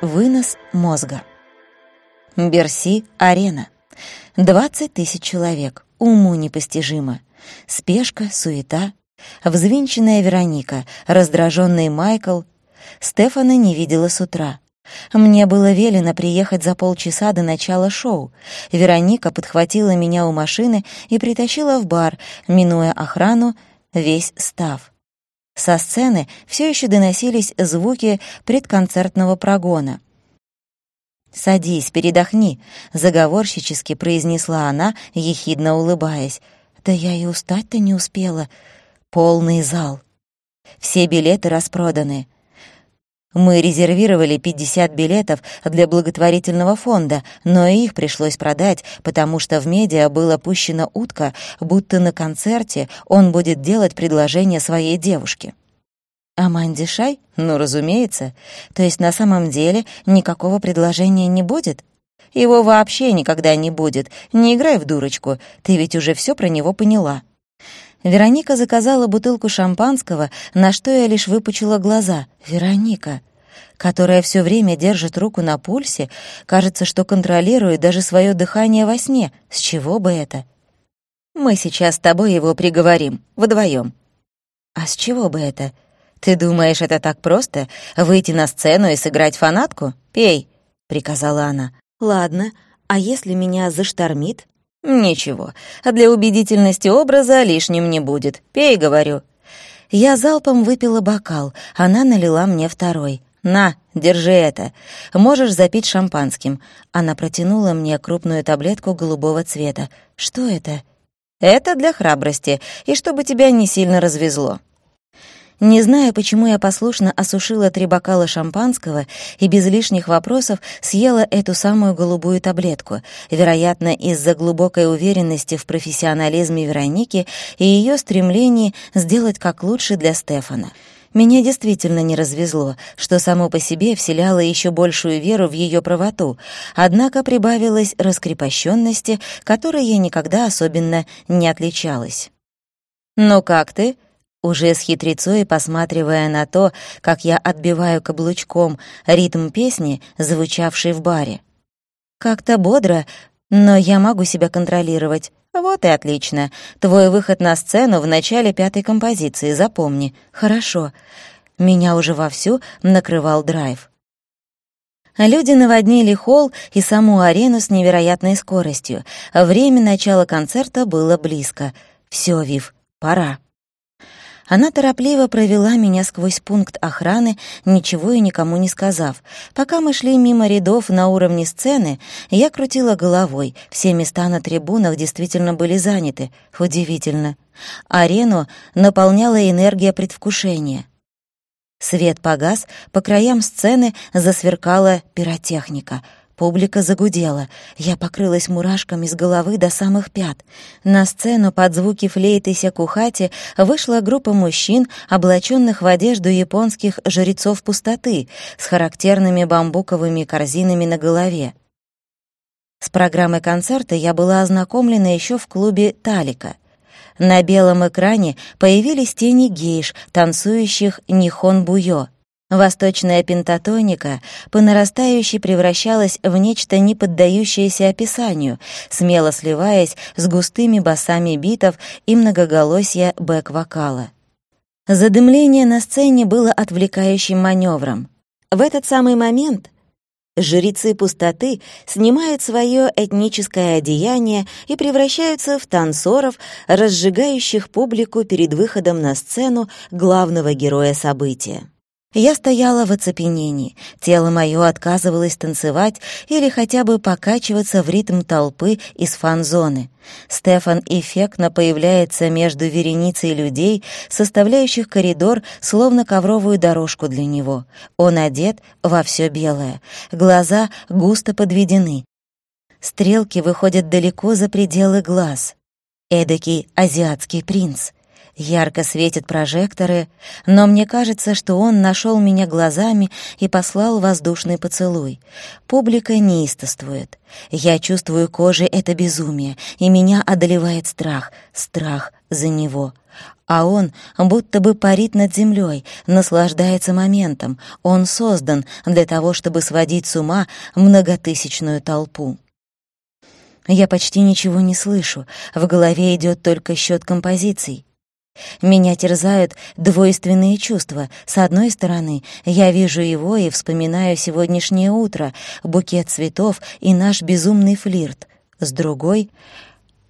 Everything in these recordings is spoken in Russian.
Вынос мозга. Берси — арена. 20 тысяч человек. Уму непостижимо. Спешка, суета. Взвинченная Вероника, раздраженный Майкл. Стефана не видела с утра. Мне было велено приехать за полчаса до начала шоу. Вероника подхватила меня у машины и притащила в бар, минуя охрану, весь став. Со сцены все еще доносились звуки предконцертного прогона. «Садись, передохни», — заговорщически произнесла она, ехидно улыбаясь. «Да я и устать-то не успела. Полный зал. Все билеты распроданы. Мы резервировали 50 билетов для благотворительного фонда, но их пришлось продать, потому что в медиа была пущена утка, будто на концерте он будет делать предложение своей девушке. Аманде Шай? Ну, разумеется. То есть на самом деле никакого предложения не будет? Его вообще никогда не будет. Не играй в дурочку, ты ведь уже все про него поняла. Вероника заказала бутылку шампанского, на что я лишь выпучила глаза. Вероника, которая все время держит руку на пульсе, кажется, что контролирует даже свое дыхание во сне. С чего бы это? Мы сейчас с тобой его приговорим, вдвоем. А с чего бы это? Ты думаешь, это так просто — выйти на сцену и сыграть фанатку? Пей, — приказала она. Ладно, а если меня заштормит? «Ничего, для убедительности образа лишним не будет. Пей, говорю». Я залпом выпила бокал, она налила мне второй. «На, держи это. Можешь запить шампанским». Она протянула мне крупную таблетку голубого цвета. «Что это?» «Это для храбрости, и чтобы тебя не сильно развезло». Не знаю, почему я послушно осушила три бокала шампанского и без лишних вопросов съела эту самую голубую таблетку, вероятно, из-за глубокой уверенности в профессионализме Вероники и ее стремлении сделать как лучше для Стефана. Меня действительно не развезло, что само по себе вселяло еще большую веру в ее правоту, однако прибавилось раскрепощенности, которой я никогда особенно не отличалась. «Ну как ты?» Уже с хитрецой, посматривая на то, как я отбиваю каблучком ритм песни, звучавшей в баре. Как-то бодро, но я могу себя контролировать. Вот и отлично. Твой выход на сцену в начале пятой композиции, запомни. Хорошо. Меня уже вовсю накрывал драйв. Люди наводнили холл и саму арену с невероятной скоростью. Время начала концерта было близко. Все, Вив, пора. Она торопливо провела меня сквозь пункт охраны, ничего и никому не сказав. Пока мы шли мимо рядов на уровне сцены, я крутила головой. Все места на трибунах действительно были заняты. Удивительно. Арену наполняла энергия предвкушения. Свет погас, по краям сцены засверкала пиротехника — Публика загудела. Я покрылась мурашками с головы до самых пят. На сцену под звуки флейты Сякухати вышла группа мужчин, облаченных в одежду японских жрецов пустоты, с характерными бамбуковыми корзинами на голове. С программой концерта я была ознакомлена еще в клубе «Талика». На белом экране появились тени гейш, танцующих нихон-буё — Восточная пентатоника по нарастающей превращалась в нечто не поддающееся описанию, смело сливаясь с густыми басами битов и многоголосья бэк-вокала. Задымление на сцене было отвлекающим маневром. В этот самый момент жрецы пустоты снимают свое этническое одеяние и превращаются в танцоров, разжигающих публику перед выходом на сцену главного героя события. Я стояла в оцепенении, тело мое отказывалось танцевать или хотя бы покачиваться в ритм толпы из фан-зоны. Стефан эффектно появляется между вереницей людей, составляющих коридор, словно ковровую дорожку для него. Он одет во все белое, глаза густо подведены. Стрелки выходят далеко за пределы глаз. Эдакий азиатский принц — Ярко светят прожекторы, но мне кажется, что он нашел меня глазами и послал воздушный поцелуй. Публика неистовствует. Я чувствую кожей это безумие, и меня одолевает страх, страх за него. А он будто бы парит над землей, наслаждается моментом. Он создан для того, чтобы сводить с ума многотысячную толпу. Я почти ничего не слышу, в голове идет только счет композиций. Меня терзают двойственные чувства. С одной стороны, я вижу его и вспоминаю сегодняшнее утро, букет цветов и наш безумный флирт. С другой,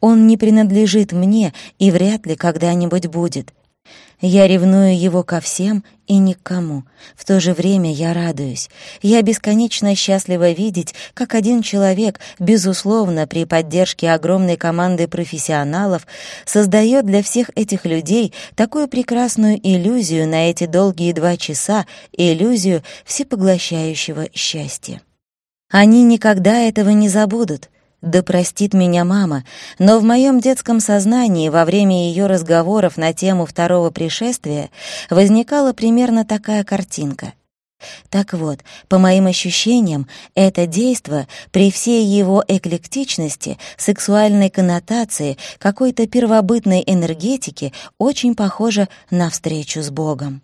он не принадлежит мне и вряд ли когда-нибудь будет. Я ревную его ко всем и ни к кому. В то же время я радуюсь. Я бесконечно счастлива видеть, как один человек, безусловно, при поддержке огромной команды профессионалов, создает для всех этих людей такую прекрасную иллюзию на эти долгие два часа, иллюзию всепоглощающего счастья. Они никогда этого не забудут. Да простит меня мама, но в моем детском сознании во время ее разговоров на тему второго пришествия возникала примерно такая картинка. Так вот, по моим ощущениям, это действо при всей его эклектичности, сексуальной коннотации, какой-то первобытной энергетике очень похоже на встречу с Богом.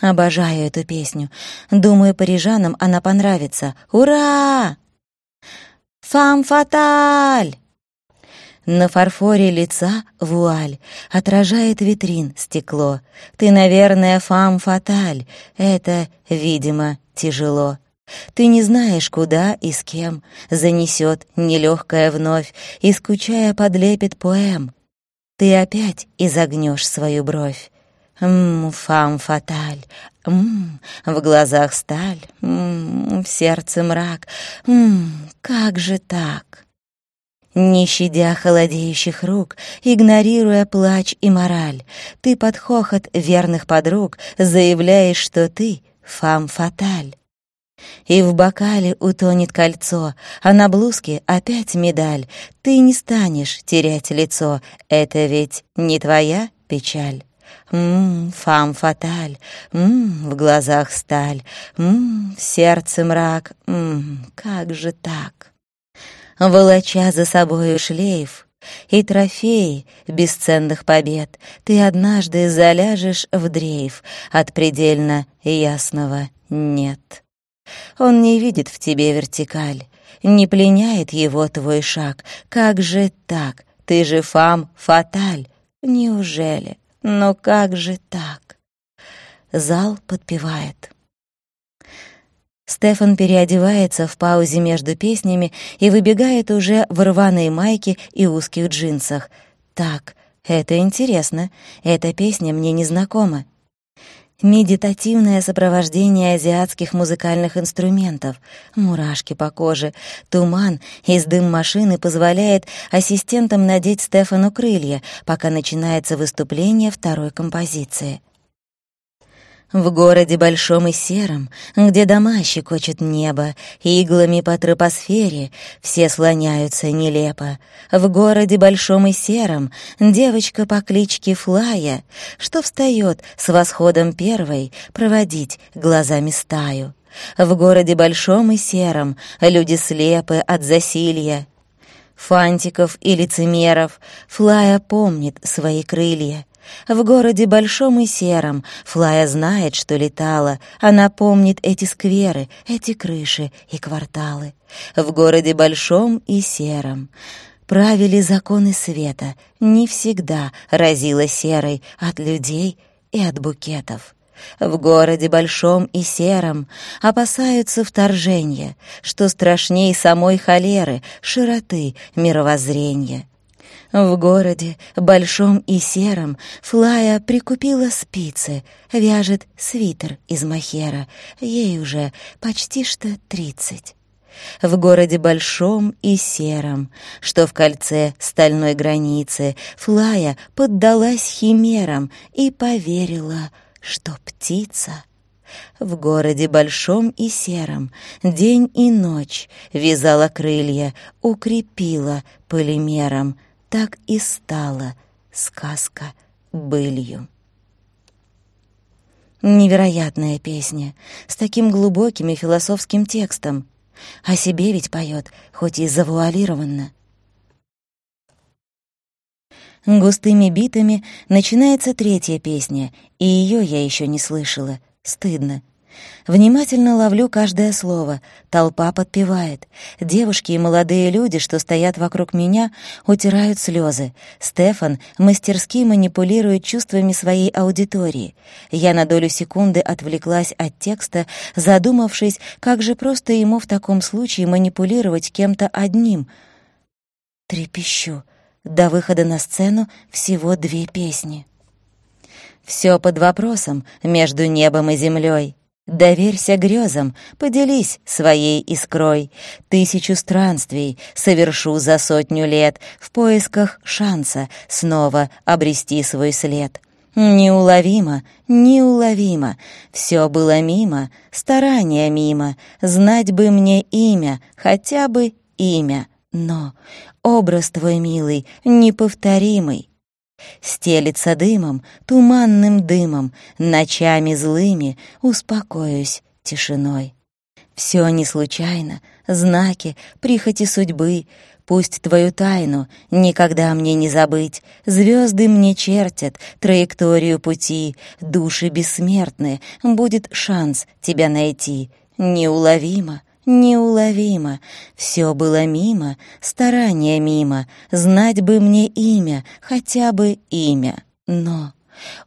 Обожаю эту песню. Думаю, парижанам она понравится. Ура! «Фам фаталь!» На фарфоре лица вуаль, отражает витрин стекло. Ты, наверное, фам фаталь, это, видимо, тяжело. Ты не знаешь, куда и с кем занесет нелегкая вновь и, скучая, подлепит поэм. Ты опять изогнешь свою бровь. Мм, фам фаталь, мм, в глазах сталь, мм, в сердце мрак, мм, как же так? Не щадя холодеющих рук, игнорируя плач и мораль, ты под хохот верных подруг заявляешь, что ты фам фаталь. И в бокале утонет кольцо, а на блузке опять медаль. Ты не станешь терять лицо, это ведь не твоя печаль. Мм, фам фаталь, мм, в глазах сталь, мм, в сердце мрак, мм, как же так? Волоча за собою шлейф и трофеи бесценных побед, ты однажды заляжешь в дрейф от предельно ясного «нет». Он не видит в тебе вертикаль, не пленяет его твой шаг. Как же так? Ты же фам фаталь. Неужели? Но как же так? Зал подпевает. Стефан переодевается в паузе между песнями и выбегает уже в рваной майке и узких джинсах. Так, это интересно. Эта песня мне не знакома. Медитативное сопровождение азиатских музыкальных инструментов, мурашки по коже, туман из дым машины позволяет ассистентам надеть Стефану крылья, пока начинается выступление второй композиции. В городе большом и сером, где дома щекочет небо, иглами по тропосфере все слоняются нелепо. В городе большом и сером девочка по кличке Флая, что встает с восходом первой проводить глазами стаю. В городе большом и сером люди слепы от засилья. Фантиков и лицемеров Флая помнит свои крылья. В городе большом и сером Флая знает, что летала. Она помнит эти скверы, эти крыши и кварталы. В городе большом и сером правили законы света. Не всегда разила серой от людей и от букетов. В городе большом и сером опасаются вторжения, что страшней самой холеры, широты мировоззрения. В городе, большом и сером, Флая прикупила спицы, вяжет свитер из махера, ей уже почти что тридцать. В городе большом и сером, что в кольце стальной границы, Флая поддалась химерам и поверила, что птица — в городе большом и сером день и ночь вязала крылья, укрепила полимером так и стала сказка былью. Невероятная песня, с таким глубоким и философским текстом. О себе ведь поет, хоть и завуалированно. Густыми битами начинается третья песня, и ее я еще не слышала. Стыдно. Внимательно ловлю каждое слово. Толпа подпевает. Девушки и молодые люди, что стоят вокруг меня, утирают слезы. Стефан мастерски манипулирует чувствами своей аудитории. Я на долю секунды отвлеклась от текста, задумавшись, как же просто ему в таком случае манипулировать кем-то одним. Трепещу. До выхода на сцену всего две песни. Все под вопросом между небом и землей. Доверься грезам, поделись своей искрой. Тысячу странствий совершу за сотню лет. В поисках шанса снова обрести свой след. Неуловимо, неуловимо, все было мимо, старания мимо, знать бы мне имя, хотя бы имя, но образ твой милый, неповторимый, Стелится дымом, туманным дымом, ночами злыми успокоюсь тишиной. Все не случайно, знаки, прихоти судьбы, Пусть твою тайну никогда мне не забыть. Звезды мне чертят траекторию пути, Души бессмертны, будет шанс тебя найти. Неуловимо, Неуловимо, все было мимо, старания мимо, знать бы мне имя, хотя бы имя. Но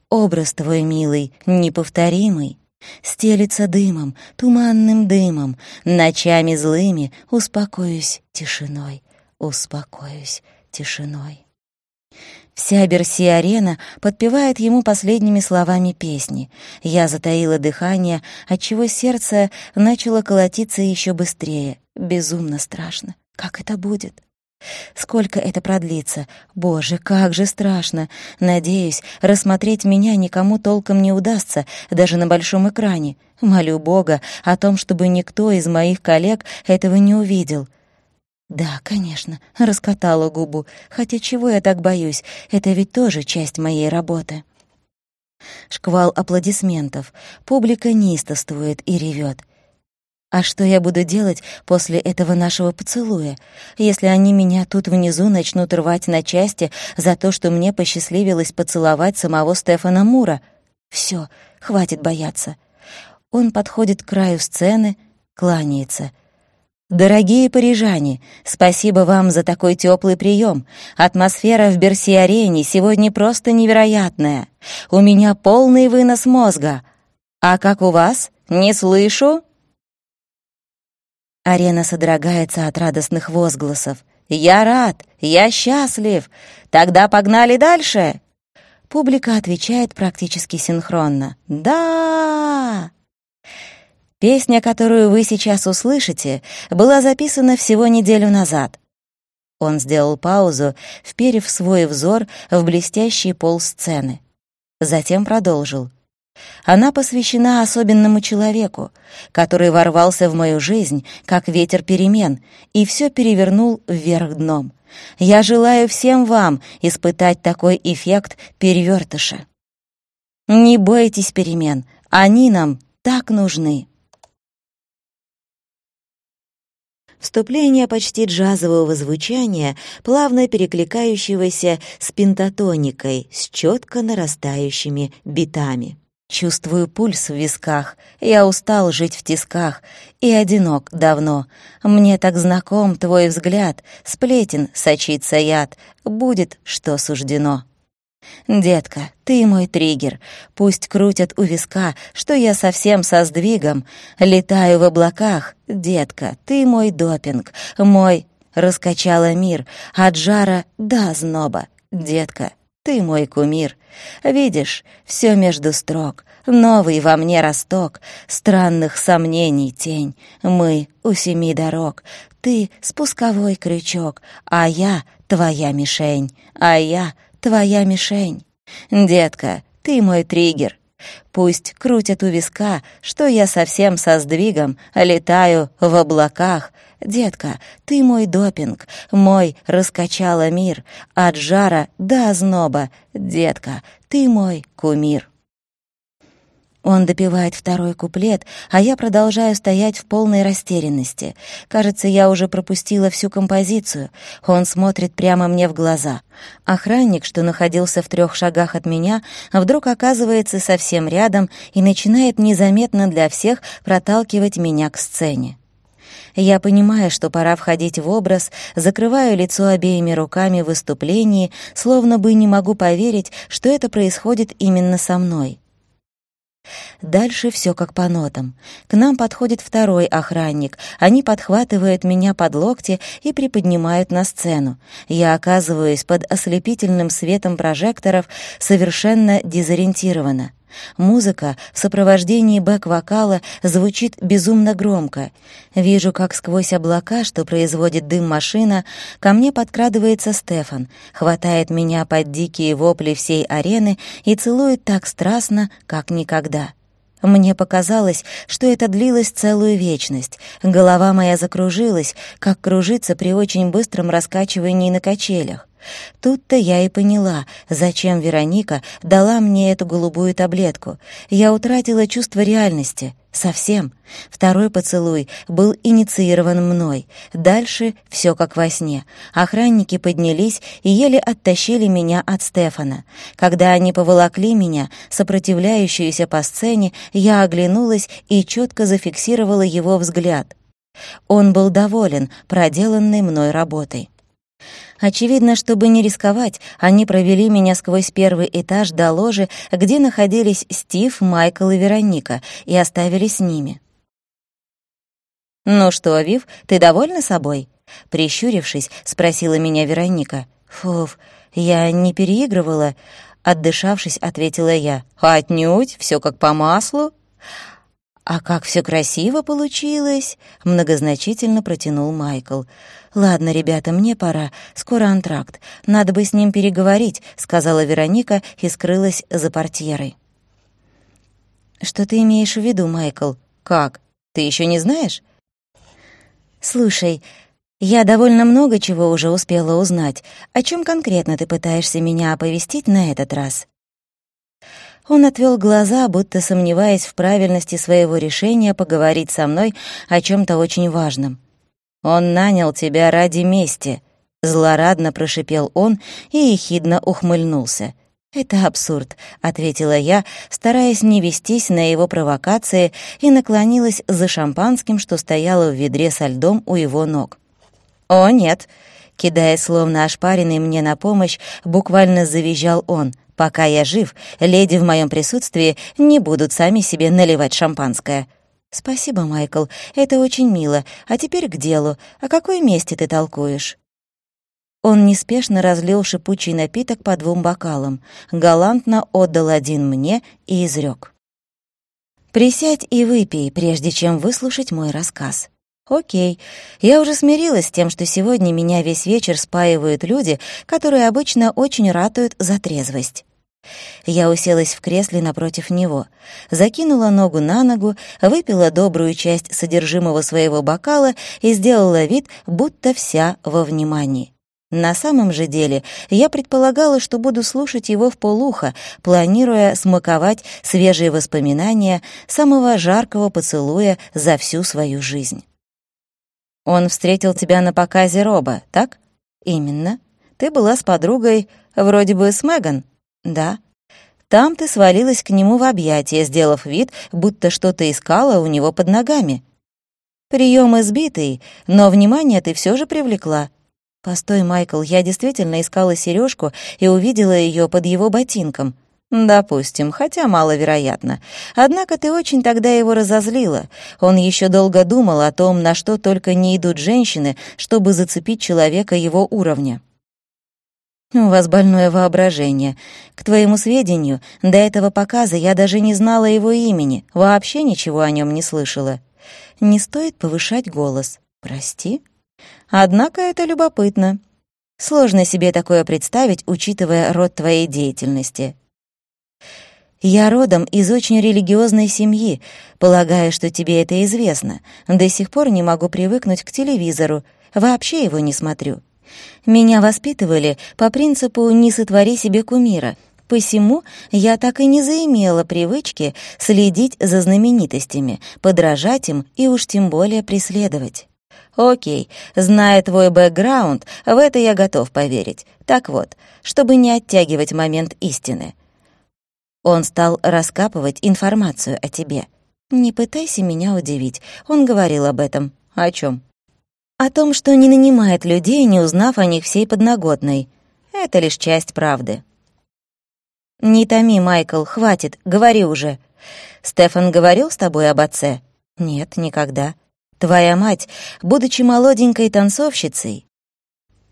образ твой, милый, неповторимый, стелится дымом, туманным дымом, ночами злыми успокоюсь тишиной, успокоюсь тишиной. Вся Берси-арена подпевает ему последними словами песни. Я затаила дыхание, отчего сердце начало колотиться еще быстрее. Безумно страшно. Как это будет? Сколько это продлится? Боже, как же страшно! Надеюсь, рассмотреть меня никому толком не удастся, даже на большом экране. Молю Бога о том, чтобы никто из моих коллег этого не увидел. Да, конечно, раскатала губу. Хотя чего я так боюсь? Это ведь тоже часть моей работы. Шквал аплодисментов. Публика неистовствует и ревет. А что я буду делать после этого нашего поцелуя, если они меня тут внизу начнут рвать на части за то, что мне посчастливилось поцеловать самого Стефана Мура? Все, хватит бояться. Он подходит к краю сцены, кланяется — Дорогие парижане, спасибо вам за такой теплый прием. Атмосфера в Берси-арене сегодня просто невероятная. У меня полный вынос мозга. А как у вас? Не слышу? Арена содрогается от радостных возгласов. «Я рад! Я счастлив! Тогда погнали дальше!» Публика отвечает практически синхронно. «Да!» Песня, которую вы сейчас услышите, была записана всего неделю назад. Он сделал паузу, вперев свой взор в блестящий пол сцены. Затем продолжил. Она посвящена особенному человеку, который ворвался в мою жизнь, как ветер перемен, и все перевернул вверх дном. Я желаю всем вам испытать такой эффект перевертыша. Не бойтесь перемен, они нам так нужны. Вступление почти джазового звучания, плавно перекликающегося с пентатоникой, с четко нарастающими битами. Чувствую пульс в висках, я устал жить в тисках и одинок давно. Мне так знаком твой взгляд, сплетен сочится яд, будет, что суждено. «Детка, ты мой триггер. Пусть крутят у виска, что я совсем со сдвигом. Летаю в облаках. Детка, ты мой допинг, мой...» Раскачала мир от жара до зноба. «Детка, ты мой кумир. Видишь, все между строк, новый во мне росток, странных сомнений тень. Мы у семи дорог, ты спусковой крючок, а я твоя мишень, а я твоя мишень. Детка, ты мой триггер. Пусть крутят у виска, что я совсем со сдвигом летаю в облаках. детка, ты мой допинг, мой раскачала мир, от жара до озноба, детка, ты мой кумир». Он допевает второй куплет, а я продолжаю стоять в полной растерянности. Кажется, я уже пропустила всю композицию. Он смотрит прямо мне в глаза. Охранник, что находился в трех шагах от меня, вдруг оказывается совсем рядом и начинает незаметно для всех проталкивать меня к сцене. Я понимаю, что пора входить в образ, закрываю лицо обеими руками в выступлении, словно бы не могу поверить, что это происходит именно со мной. Дальше все как по нотам. К нам подходит второй охранник. Они подхватывают меня под локти и приподнимают на сцену. Я оказываюсь под ослепительным светом прожекторов совершенно дезориентирована. Музыка в сопровождении бэк-вокала звучит безумно громко. Вижу, как сквозь облака, что производит дым машина, ко мне подкрадывается Стефан, хватает меня под дикие вопли всей арены и целует так страстно, как никогда. Мне показалось, что это длилось целую вечность. Голова моя закружилась, как кружится при очень быстром раскачивании на качелях. Тут-то я и поняла, зачем Вероника дала мне эту голубую таблетку. Я утратила чувство реальности. Совсем. Второй поцелуй был инициирован мной. Дальше все как во сне. Охранники поднялись и еле оттащили меня от Стефана. Когда они поволокли меня, сопротивляющуюся по сцене, я оглянулась и четко зафиксировала его взгляд. Он был доволен проделанной мной работой. Очевидно, чтобы не рисковать, они провели меня сквозь первый этаж до ложи, где находились Стив, Майкл и Вероника, и оставили с ними. «Ну что, Вив, ты довольна собой?» Прищурившись, спросила меня Вероника. «Фуф, я не переигрывала?» Отдышавшись, ответила я. «Отнюдь, все как по маслу». «А как все красиво получилось!» — многозначительно протянул Майкл. «Ладно, ребята, мне пора. Скоро антракт. Надо бы с ним переговорить», — сказала Вероника и скрылась за портьерой. «Что ты имеешь в виду, Майкл? Как? Ты еще не знаешь?» «Слушай, я довольно много чего уже успела узнать. О чем конкретно ты пытаешься меня оповестить на этот раз?» Он отвел глаза, будто сомневаясь в правильности своего решения поговорить со мной о чем то очень важном. «Он нанял тебя ради мести», — злорадно прошипел он и ехидно ухмыльнулся. «Это абсурд», — ответила я, стараясь не вестись на его провокации, и наклонилась за шампанским, что стояло в ведре со льдом у его ног. «О, нет», — кидая словно ошпаренный мне на помощь, буквально завизжал он. «Пока я жив, леди в моем присутствии не будут сами себе наливать шампанское». «Спасибо, Майкл, это очень мило. А теперь к делу. О какой месте ты толкуешь?» Он неспешно разлил шипучий напиток по двум бокалам, галантно отдал один мне и изрек. «Присядь и выпей, прежде чем выслушать мой рассказ». «Окей, я уже смирилась с тем, что сегодня меня весь вечер спаивают люди, которые обычно очень ратуют за трезвость. Я уселась в кресле напротив него, закинула ногу на ногу, выпила добрую часть содержимого своего бокала и сделала вид, будто вся во внимании. На самом же деле я предполагала, что буду слушать его в полухо, планируя смаковать свежие воспоминания самого жаркого поцелуя за всю свою жизнь. «Он встретил тебя на показе Роба, так?» «Именно. Ты была с подругой, вроде бы с Меган?» «Да». «Там ты свалилась к нему в объятия, сделав вид, будто что-то искала у него под ногами. Прием избитый, но внимание ты все же привлекла. Постой, Майкл, я действительно искала сережку и увидела ее под его ботинком. «Допустим, хотя маловероятно. Однако ты очень тогда его разозлила. Он еще долго думал о том, на что только не идут женщины, чтобы зацепить человека его уровня. «У вас больное воображение. К твоему сведению, до этого показа я даже не знала его имени, вообще ничего о нем не слышала. Не стоит повышать голос. Прости. Однако это любопытно. Сложно себе такое представить, учитывая род твоей деятельности. Я родом из очень религиозной семьи, полагаю, что тебе это известно. До сих пор не могу привыкнуть к телевизору, вообще его не смотрю. Меня воспитывали по принципу «не сотвори себе кумира», Посему я так и не заимела привычки следить за знаменитостями, подражать им и уж тем более преследовать. Окей, зная твой бэкграунд, в это я готов поверить. Так вот, чтобы не оттягивать момент истины. Он стал раскапывать информацию о тебе. Не пытайся меня удивить, он говорил об этом. О чем? О том, что не нанимает людей, не узнав о них всей подноготной. Это лишь часть правды. «Не томи, Майкл, хватит, говори уже. Стефан говорил с тобой об отце?» «Нет, никогда. Твоя мать, будучи молоденькой танцовщицей,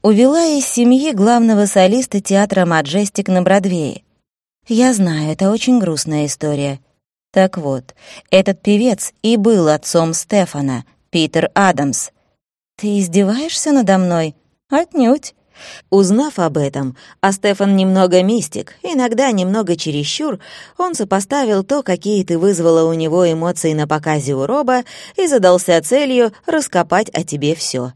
увела из семьи главного солиста театра «Маджестик» на Бродвее. Я знаю, это очень грустная история. Так вот, этот певец и был отцом Стефана, Питер Адамс. Ты издеваешься надо мной? Отнюдь. Узнав об этом, а Стефан немного мистик, иногда немного чересчур, он сопоставил то, какие ты вызвала у него эмоции на показе у Роба, и задался целью раскопать о тебе все.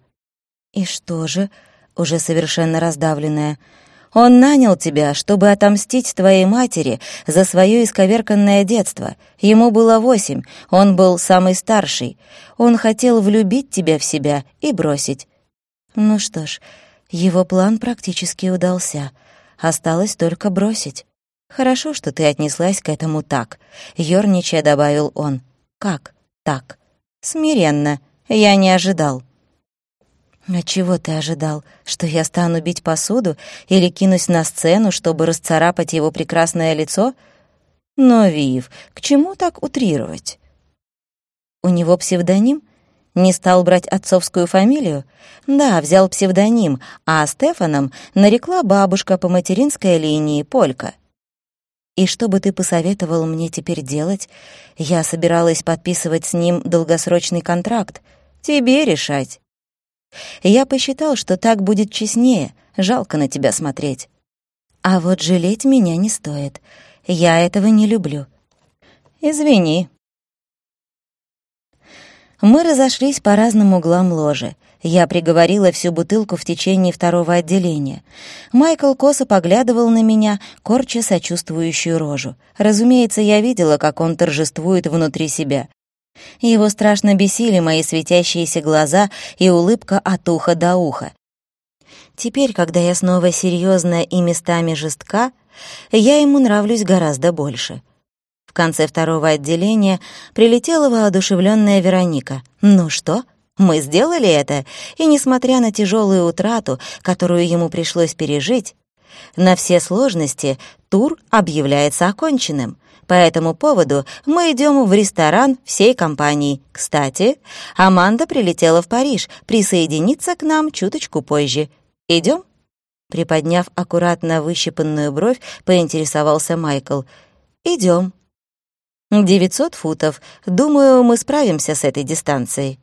«И что же?» — уже совершенно раздавленная. «Он нанял тебя, чтобы отомстить твоей матери за свое исковерканное детство. Ему было восемь, он был самый старший. Он хотел влюбить тебя в себя и бросить. Ну что ж, его план практически удался. Осталось только бросить. «Хорошо, что ты отнеслась к этому так», — ёрничая добавил он. «Как так?» «Смиренно. Я не ожидал». «А чего ты ожидал? Что я стану бить посуду или кинусь на сцену, чтобы расцарапать его прекрасное лицо? Но, Вив, к чему так утрировать?» «У него псевдоним?» Не стал брать отцовскую фамилию? Да, взял псевдоним, а Стефаном нарекла бабушка по материнской линии Полька. И что бы ты посоветовал мне теперь делать? Я собиралась подписывать с ним долгосрочный контракт. Тебе решать. Я посчитал, что так будет честнее, жалко на тебя смотреть. А вот жалеть меня не стоит. Я этого не люблю. Извини, мы разошлись по разным углам ложи. Я приговорила всю бутылку в течение второго отделения. Майкл косо поглядывал на меня, корча сочувствующую рожу. Разумеется, я видела, как он торжествует внутри себя. Его страшно бесили мои светящиеся глаза и улыбка от уха до уха. Теперь, когда я снова серьезная и местами жестка, я ему нравлюсь гораздо больше. В конце второго отделения прилетела воодушевленная Вероника. «Ну что?» Мы сделали это, и, несмотря на тяжелую утрату, которую ему пришлось пережить, на все сложности тур объявляется оконченным. По этому поводу мы идем в ресторан всей компанией. Кстати, Аманда прилетела в Париж, присоединиться к нам чуточку позже. Идем? Приподняв аккуратно выщипанную бровь, поинтересовался Майкл. Идем. «Девятьсот футов. Думаю, мы справимся с этой дистанцией».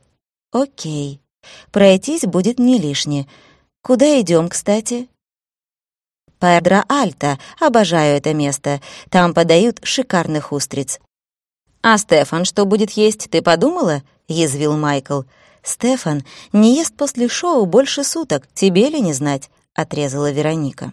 «Окей. Пройтись будет не лишне. Куда идем, кстати?» «Педро Альта. Обожаю это место. Там подают шикарных устриц». «А Стефан что будет есть, ты подумала?» — язвил Майкл. «Стефан не ест после шоу больше суток. Тебе ли не знать?» — отрезала Вероника.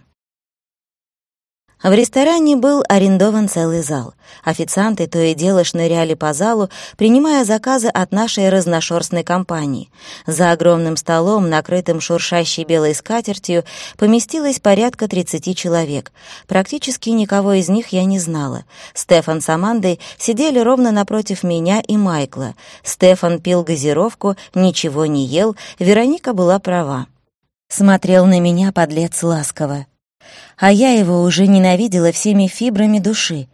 В ресторане был арендован целый зал. Официанты то и дело шныряли по залу, принимая заказы от нашей разношерстной компании. За огромным столом, накрытым шуршащей белой скатертью, поместилось порядка 30 человек. Практически никого из них я не знала. Стефан с Амандой сидели ровно напротив меня и Майкла. Стефан пил газировку, ничего не ел, Вероника была права. Смотрел на меня подлец ласково а я его уже ненавидела всеми фибрами души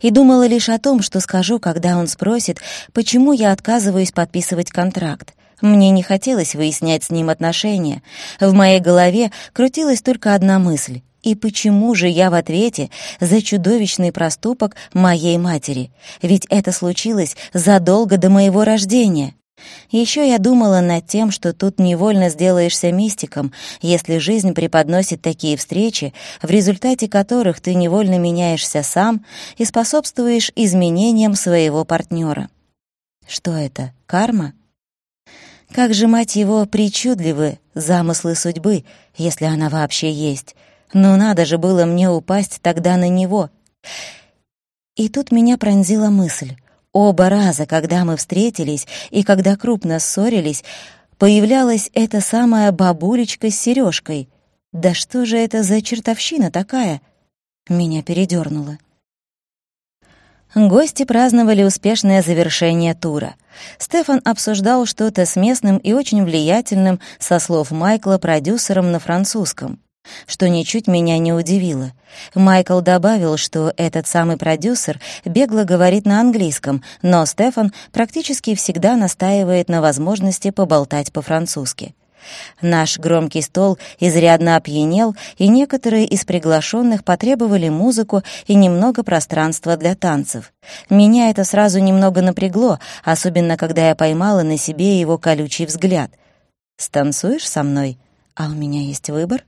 и думала лишь о том, что скажу, когда он спросит, почему я отказываюсь подписывать контракт. Мне не хотелось выяснять с ним отношения. В моей голове крутилась только одна мысль. И почему же я в ответе за чудовищный проступок моей матери? Ведь это случилось задолго до моего рождения. Еще я думала над тем, что тут невольно сделаешься мистиком, если жизнь преподносит такие встречи, в результате которых ты невольно меняешься сам и способствуешь изменениям своего партнера. Что это, карма? Как же, мать его, причудливы замыслы судьбы, если она вообще есть. Но надо же было мне упасть тогда на него. И тут меня пронзила мысль. Оба раза, когда мы встретились и когда крупно ссорились, появлялась эта самая бабулечка с сережкой. Да что же это за чертовщина такая? Меня передернуло. Гости праздновали успешное завершение тура. Стефан обсуждал что-то с местным и очень влиятельным, со слов Майкла, продюсером на французском что ничуть меня не удивило. Майкл добавил, что этот самый продюсер бегло говорит на английском, но Стефан практически всегда настаивает на возможности поболтать по-французски. Наш громкий стол изрядно опьянел, и некоторые из приглашенных потребовали музыку и немного пространства для танцев. Меня это сразу немного напрягло, особенно когда я поймала на себе его колючий взгляд. «Станцуешь со мной? А у меня есть выбор?»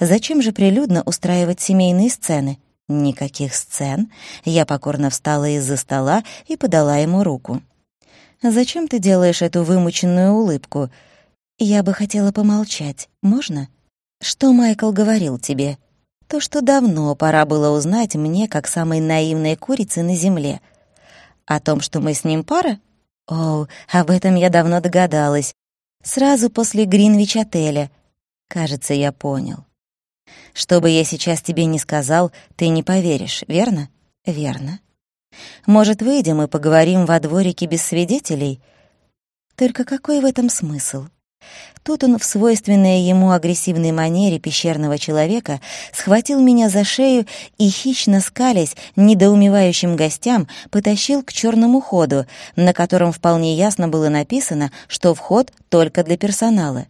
Зачем же прилюдно устраивать семейные сцены? Никаких сцен. Я покорно встала из-за стола и подала ему руку. «Зачем ты делаешь эту вымученную улыбку? Я бы хотела помолчать. Можно? Что Майкл говорил тебе? То, что давно пора было узнать мне, как самой наивной курице на земле. О том, что мы с ним пара? О, об этом я давно догадалась. Сразу после Гринвич-отеля. Кажется, я понял. Что бы я сейчас тебе не сказал, ты не поверишь, верно? Верно. Может, выйдем и поговорим во дворике без свидетелей? Только какой в этом смысл? Тут он в свойственной ему агрессивной манере пещерного человека схватил меня за шею и, хищно скалясь недоумевающим гостям, потащил к черному ходу, на котором вполне ясно было написано, что вход только для персонала.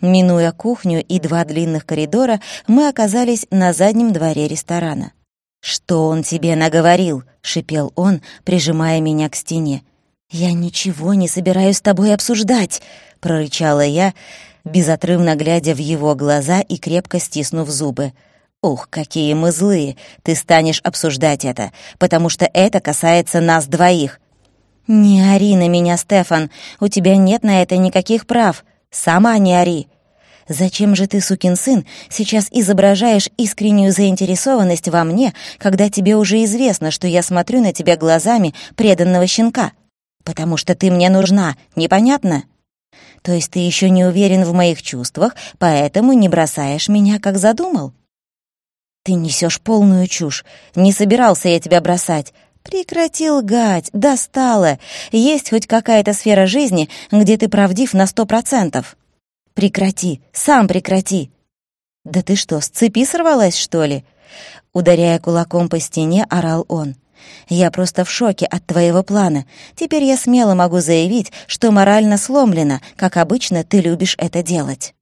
Минуя кухню и два длинных коридора, мы оказались на заднем дворе ресторана. «Что он тебе наговорил?» — шипел он, прижимая меня к стене. «Я ничего не собираюсь с тобой обсуждать!» — прорычала я, безотрывно глядя в его глаза и крепко стиснув зубы. «Ух, какие мы злые! Ты станешь обсуждать это, потому что это касается нас двоих!» «Не ори на меня, Стефан, у тебя нет на это никаких прав!» Сама не ори. Зачем же ты, сукин сын, сейчас изображаешь искреннюю заинтересованность во мне, когда тебе уже известно, что я смотрю на тебя глазами преданного щенка? Потому что ты мне нужна, непонятно? То есть ты еще не уверен в моих чувствах, поэтому не бросаешь меня, как задумал? Ты несешь полную чушь. Не собирался я тебя бросать. Прекрати лгать, достало. Есть хоть какая-то сфера жизни, где ты правдив на сто процентов. Прекрати, сам прекрати. Да ты что, с цепи сорвалась, что ли? Ударяя кулаком по стене, орал он. «Я просто в шоке от твоего плана. Теперь я смело могу заявить, что морально сломлена, как обычно ты любишь это делать».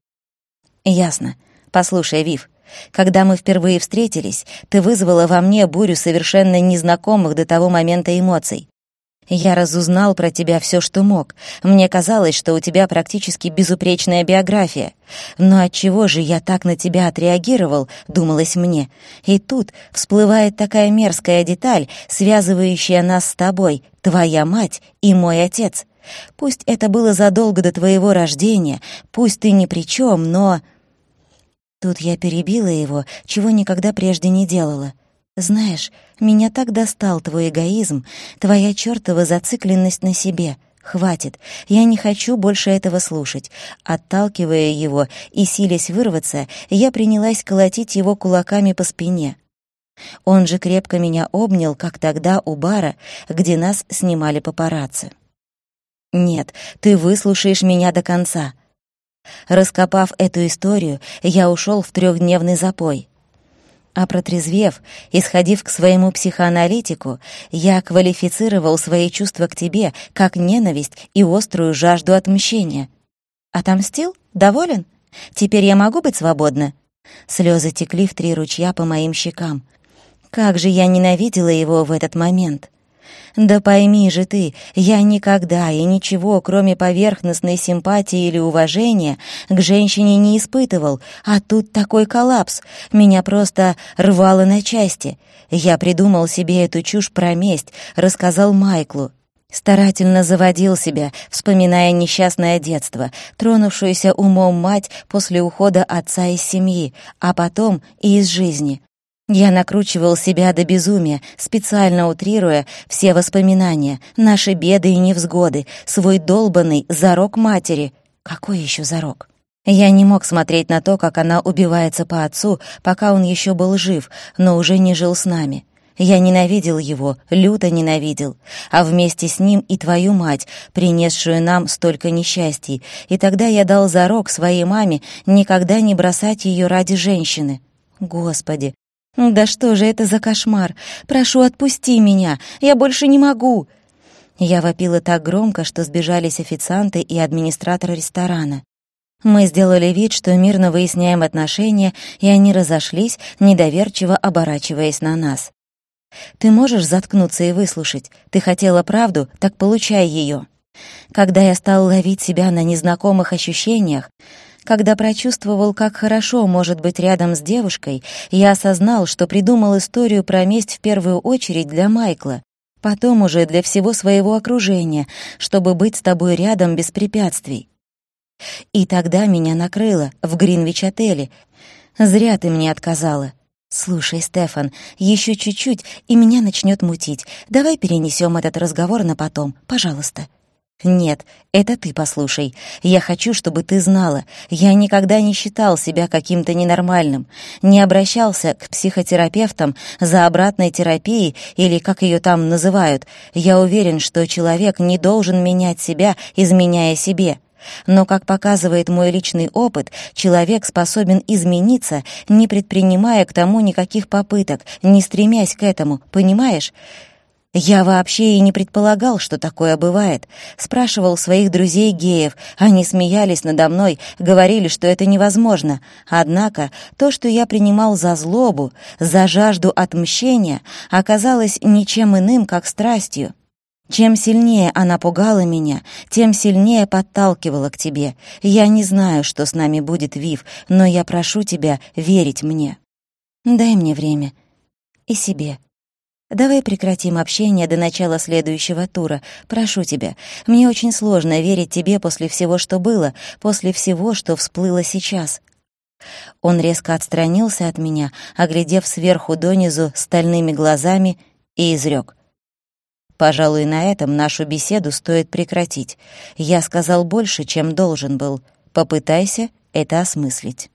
«Ясно. Послушай, Вив, когда мы впервые встретились, ты вызвала во мне бурю совершенно незнакомых до того момента эмоций. Я разузнал про тебя все, что мог. Мне казалось, что у тебя практически безупречная биография. Но от чего же я так на тебя отреагировал, думалось мне. И тут всплывает такая мерзкая деталь, связывающая нас с тобой, твоя мать и мой отец. Пусть это было задолго до твоего рождения, пусть ты ни при чем, но... Тут я перебила его, чего никогда прежде не делала. «Знаешь, меня так достал твой эгоизм, твоя чертова зацикленность на себе. Хватит, я не хочу больше этого слушать». Отталкивая его и силясь вырваться, я принялась колотить его кулаками по спине. Он же крепко меня обнял, как тогда у бара, где нас снимали папарацци. «Нет, ты выслушаешь меня до конца», Раскопав эту историю, я ушел в трехдневный запой. А протрезвев и сходив к своему психоаналитику, я квалифицировал свои чувства к тебе как ненависть и острую жажду отмщения. Отомстил? Доволен? Теперь я могу быть свободна? Слезы текли в три ручья по моим щекам. Как же я ненавидела его в этот момент. Да пойми же ты, я никогда и ничего, кроме поверхностной симпатии или уважения, к женщине не испытывал, а тут такой коллапс. Меня просто рвало на части. Я придумал себе эту чушь про месть, рассказал Майклу. Старательно заводил себя, вспоминая несчастное детство, тронувшуюся умом мать после ухода отца из семьи, а потом и из жизни. Я накручивал себя до безумия, специально утрируя все воспоминания, наши беды и невзгоды, свой долбанный зарок матери. Какой еще зарок? Я не мог смотреть на то, как она убивается по отцу, пока он еще был жив, но уже не жил с нами. Я ненавидел его, люто ненавидел, а вместе с ним и твою мать, принесшую нам столько несчастий, и тогда я дал зарок своей маме никогда не бросать ее ради женщины. Господи, «Да что же это за кошмар? Прошу, отпусти меня! Я больше не могу!» Я вопила так громко, что сбежались официанты и администратор ресторана. Мы сделали вид, что мирно выясняем отношения, и они разошлись, недоверчиво оборачиваясь на нас. «Ты можешь заткнуться и выслушать? Ты хотела правду, так получай ее». Когда я стал ловить себя на незнакомых ощущениях, когда прочувствовал, как хорошо может быть рядом с девушкой, я осознал, что придумал историю про месть в первую очередь для Майкла, потом уже для всего своего окружения, чтобы быть с тобой рядом без препятствий. И тогда меня накрыло в Гринвич-отеле. Зря ты мне отказала. «Слушай, Стефан, еще чуть-чуть, и меня начнет мутить. Давай перенесем этот разговор на потом, пожалуйста». «Нет, это ты послушай. Я хочу, чтобы ты знала. Я никогда не считал себя каким-то ненормальным, не обращался к психотерапевтам за обратной терапией или как ее там называют. Я уверен, что человек не должен менять себя, изменяя себе». Но, как показывает мой личный опыт, человек способен измениться, не предпринимая к тому никаких попыток, не стремясь к этому, понимаешь? Я вообще и не предполагал, что такое бывает. Спрашивал своих друзей-геев, они смеялись надо мной, говорили, что это невозможно. Однако то, что я принимал за злобу, за жажду отмщения, оказалось ничем иным, как страстью. Чем сильнее она пугала меня, тем сильнее подталкивала к тебе. Я не знаю, что с нами будет, Вив, но я прошу тебя верить мне. Дай мне время. И себе. Давай прекратим общение до начала следующего тура. Прошу тебя. Мне очень сложно верить тебе после всего, что было, после всего, что всплыло сейчас». Он резко отстранился от меня, оглядев сверху донизу стальными глазами, и изрек. «Пожалуй, на этом нашу беседу стоит прекратить. Я сказал больше, чем должен был. Попытайся это осмыслить».